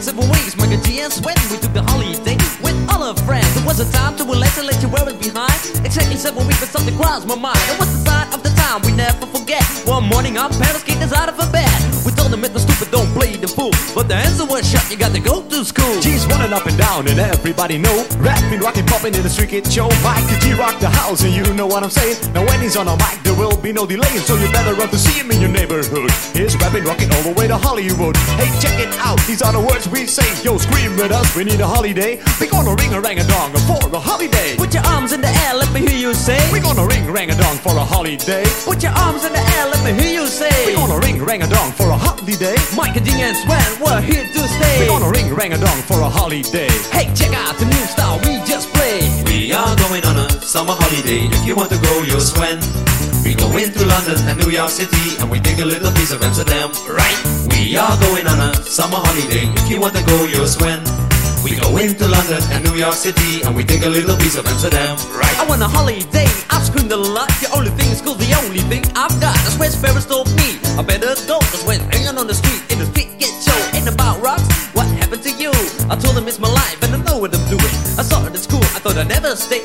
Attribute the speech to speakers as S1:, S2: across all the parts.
S1: several weeks. Miker G and Sven, we took the holiday with all our friends. It was a time to relax and let you wear it behind. Exactly seven weeks, but something crossed my mind. It was the sign of the time we never forget. One morning, our parents kicked us out of a bed. We told them it was stupid, don't play the fool. But the answer was shut, you got to go to school.
S2: G's running up and down and everybody know Rapping, rocking, popping in the street kid show Mike G rock the house and you know what I'm saying Now when he's on a mic there will be no delay So you better run to see him in your neighborhood Rapping, rocking all the way to Hollywood Hey check it out, these are the words we say Yo scream with us, we need a holiday We're gonna ring a rang a dong for a holiday
S1: Put your arms in the air, let me hear you say.
S2: We're gonna ring rang a dong for a holiday
S1: Put your arms in the air, let me hear you say.
S2: We're gonna ring rang a dong for a holiday
S1: Mike and G and Sven, we're here to stay.
S2: We're gonna ring rang a dong for a holiday
S1: Hey, check out the new style we just played.
S3: Summer holiday. If you want to go, you'll swim. We go into London and New York City and we take a little piece of Amsterdam, right? We are going on a summer holiday. If you want to go, you'll swim. We go into London and New York City and we take a little piece of Amsterdam, right?
S1: I want a holiday, I've screamed a lot. The only thing is cool, the only thing I've got. That's where Sparrows told me. I better go, that's when hanging on the street in the street get show. Ain't about rocks, what happened to you? I told him it's my life and I know what I'm doing. I saw it at school, I thought I'd never stay.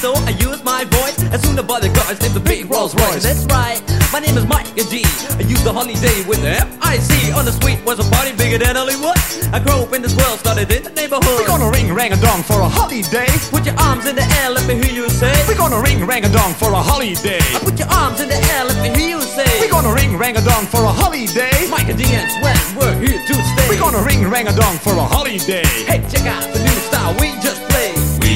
S1: So I use my voice. And soon as the body guards named the big Rolls Royce. That's right, my name is Mike and G. I used the holiday with the F-I-C. On the street was a party bigger than Hollywood. I grew up in this world, started in the neighborhood.
S2: We're gonna ring rang a dong for a holiday.
S1: Put your arms in the air, let me hear you say.
S2: We're gonna ring rang a dong for a holiday.
S1: I put your arms in the air, let me hear you say.
S2: We're gonna ring rang a dong for a holiday.
S1: Mike and D and Sven, we're here to stay.
S2: We're gonna ring rang a dong for a holiday.
S1: Hey, check out the new style we just.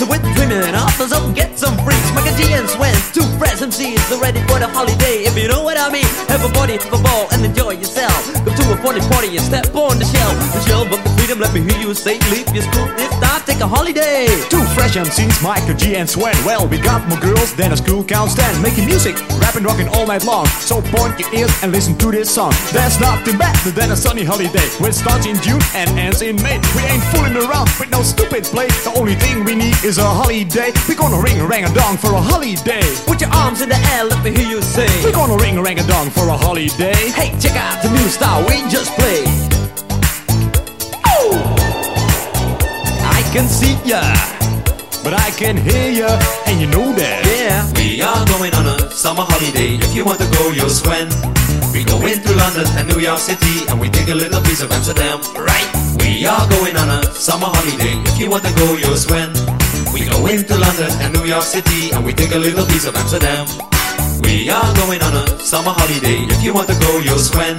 S1: weeks with dreaming up, so get some freaks. Mike and Sven, two fresh MCs, they're ready for the holiday. If you know what I mean, have a party, have a ball, and enjoy yourself. Go to a funny party and step on the shelf. The shelf of the freedom, let me hear you say, leave your school, it's time, take a holiday.
S2: Two fresh MCs, Miker G and Sven. Well, we got more girls than a school can stand. Making music, rapping, rocking all night long. So point your ears and listen to this song. There's nothing better than a sunny holiday. Which starts in June and ends in May. We ain't fooling around with no stupid play. The only thing we need is a holiday. We're gonna ring a rang a dong for a holiday.
S1: Put your arms in the air, let me hear you say.
S2: We're gonna ring a rang a dong for a holiday.
S1: Hey, check out the new style we just played. Can see ya,
S2: But I can hear ya, and you know that.
S1: yeah.
S3: We are going on a summer holiday. If you want to go, you'll swim. We go into London and New York City and we take a little piece of Amsterdam, right? We are going on a summer holiday. If you want to go, you'll swim. We go into London and New York City and we take a little piece of Amsterdam. We are going on a summer holiday. If you want to go, you'll swim.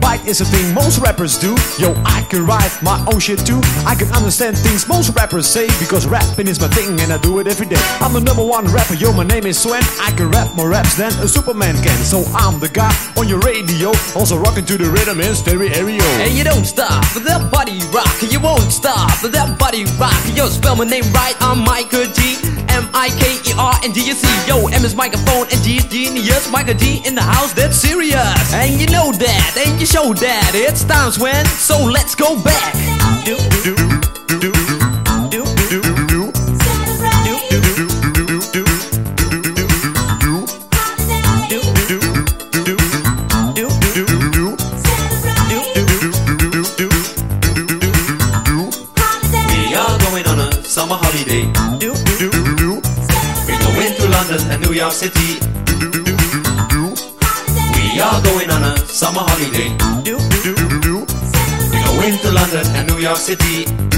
S2: Bite is a thing most rappers do. Yo, I can write my own shit too. I can understand things most rappers say because rapping is my thing and I do it every day. I'm the number one rapper, yo, my name is Sven. I can rap more raps than a Superman can. So I'm the guy on your radio, also rocking to the rhythm in stereo.
S1: And you don't stop with that body rock. You won't stop with that body rock. Yo, spell my name right. I'm Miker G. M I K E R. Yo, M is microphone and G is genius. Michael D in the house, that's serious. And you know that, and you show that. It's times when, so let's go back.
S3: Summer holiday. We're London and New York City. Summer holiday. We're going to London and New York City.